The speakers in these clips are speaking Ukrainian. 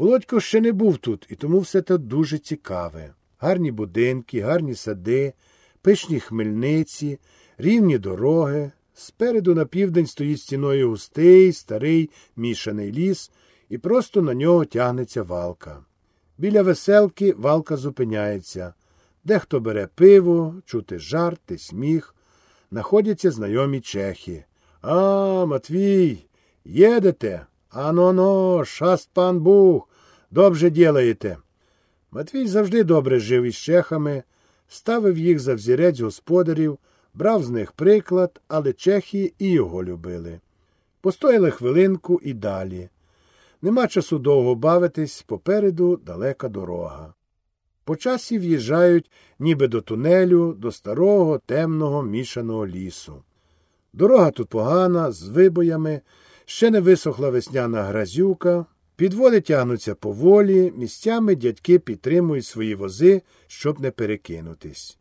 Володько ще не був тут, і тому все це дуже цікаве. Гарні будинки, гарні сади, пишні хмельниці, рівні дороги. Спереду на південь стоїть стіною густий, старий мішаний ліс, і просто на нього тягнеться валка. Біля веселки валка зупиняється. Дехто бере пиво, чути жарти, сміх. Находяться знайомі чехи. А, Матвій, їдете? Ано-но, шаст пан Бух, добре ділаєте. Матвій завжди добре жив із чехами, ставив їх за взірець господарів, брав з них приклад, але чехи і його любили. Постояли хвилинку і далі. Нема часу довго бавитись, попереду далека дорога. По часі в'їжджають ніби до тунелю, до старого темного мішаного лісу. Дорога тут погана, з вибоями, ще не висохла весняна гразюка, підводи тягнуться поволі, місцями дядьки підтримують свої вози, щоб не перекинутись.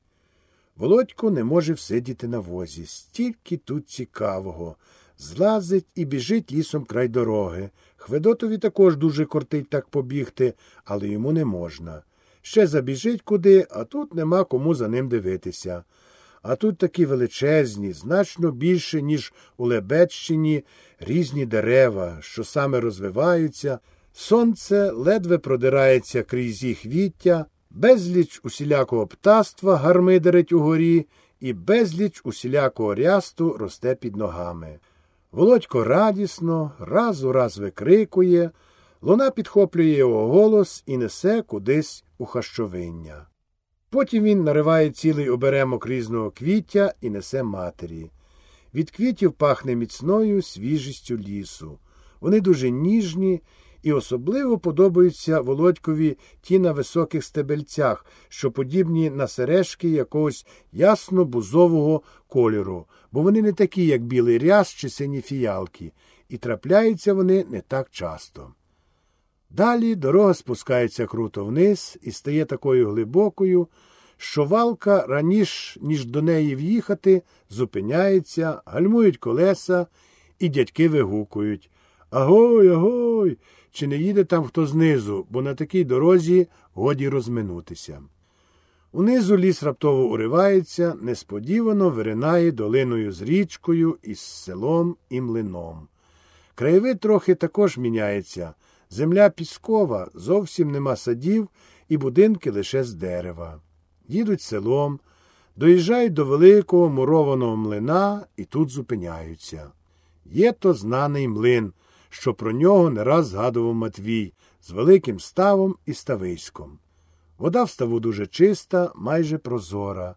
Володько не може всидіти на возі, стільки тут цікавого. Злазить і біжить лісом край дороги. Хведотові також дуже кортить так побігти, але йому не можна. Ще забіжить куди, а тут нема кому за ним дивитися. А тут такі величезні, значно більше, ніж у Лебедщині, різні дерева, що саме розвиваються. Сонце ледве продирається крізь їх віття, безліч усілякого птаства гармидерить угорі, і безліч усілякого рясту росте під ногами. Володько радісно, раз у раз викрикує, луна підхоплює його голос і несе кудись у хащовиння. Потім він нариває цілий оберемок різного квіття і несе матері. Від квітів пахне міцною свіжістю лісу. Вони дуже ніжні і особливо подобаються володькові ті на високих стебельцях, що подібні на сережки якогось ясно бузового кольору, бо вони не такі, як білий ряс чи сині фіялки, і трапляються вони не так часто. Далі дорога спускається круто вниз і стає такою глибокою, що валка раніше, ніж до неї в'їхати, зупиняється, гальмують колеса, і дядьки вигукують Агой, агой, чи не їде там хто знизу, бо на такій дорозі годі розминутися. Унизу ліс раптово уривається, несподівано виринає долиною з річкою із селом і млином. Краєвид трохи також міняється. Земля піскова, зовсім нема садів і будинки лише з дерева. Їдуть селом, доїжджають до великого мурованого млина і тут зупиняються. Є то знаний млин, що про нього не раз згадував Матвій з великим ставом і стависьком. Вода в ставу дуже чиста, майже прозора,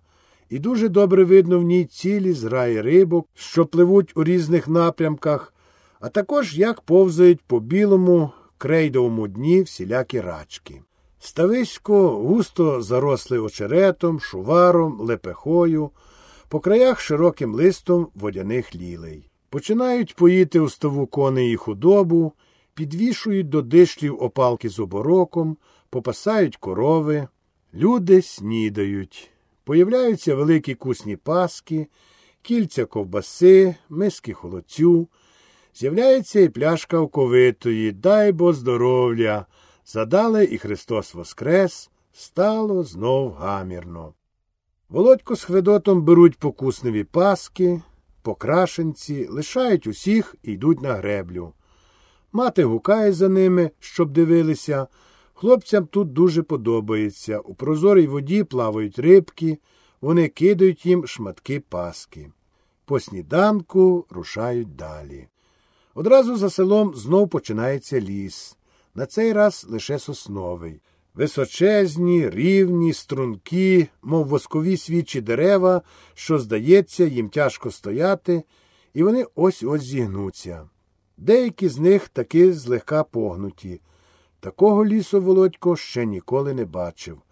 і дуже добре видно в ній цілі зграї рибок, що пливуть у різних напрямках, а також як повзають по білому крейдовому дні всілякі рачки. Стависько густо заросли очеретом, шуваром, лепехою, по краях широким листом водяних лілей. Починають поїти у ставу коней і худобу, підвішують до дишлів опалки з обороком, попасають корови, люди снідають. Появляються великі кусні паски, кільця ковбаси, миски холодцю. З'являється і пляшка оковитої, дай бо здоров'я. Задали і Христос Воскрес, стало знов гамірно. Володько з Хведотом беруть покусневі паски, покрашенці, лишають усіх і йдуть на греблю. Мати гукає за ними, щоб дивилися. Хлопцям тут дуже подобається. У прозорій воді плавають рибки, вони кидають їм шматки паски. По сніданку рушають далі. Одразу за селом знов починається ліс. На цей раз лише сосновий. Височезні, рівні, стрункі, мов воскові свічі дерева, що, здається, їм тяжко стояти, і вони ось ось зігнуться. Деякі з них таки злегка погнуті. Такого лісу Володько ще ніколи не бачив,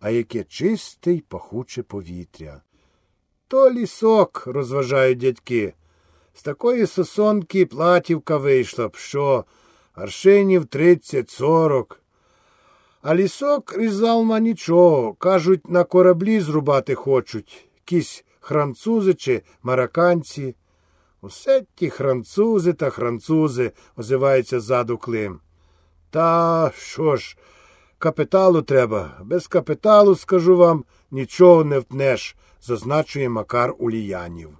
а яке чисте й пахуче повітря. То лісок, розважають дядьки. З такої сосонки платівка вийшла б, що аршинів тридцять сорок. А лісок різалма нічого. Кажуть, на кораблі зрубати хочуть. Кісь французи чи мараканці. Усе ті французи та французи, озивається ззаду Клим. Та що ж, капіталу треба. Без капіталу, скажу вам, нічого не втнеш, зазначує Макар Уліянів.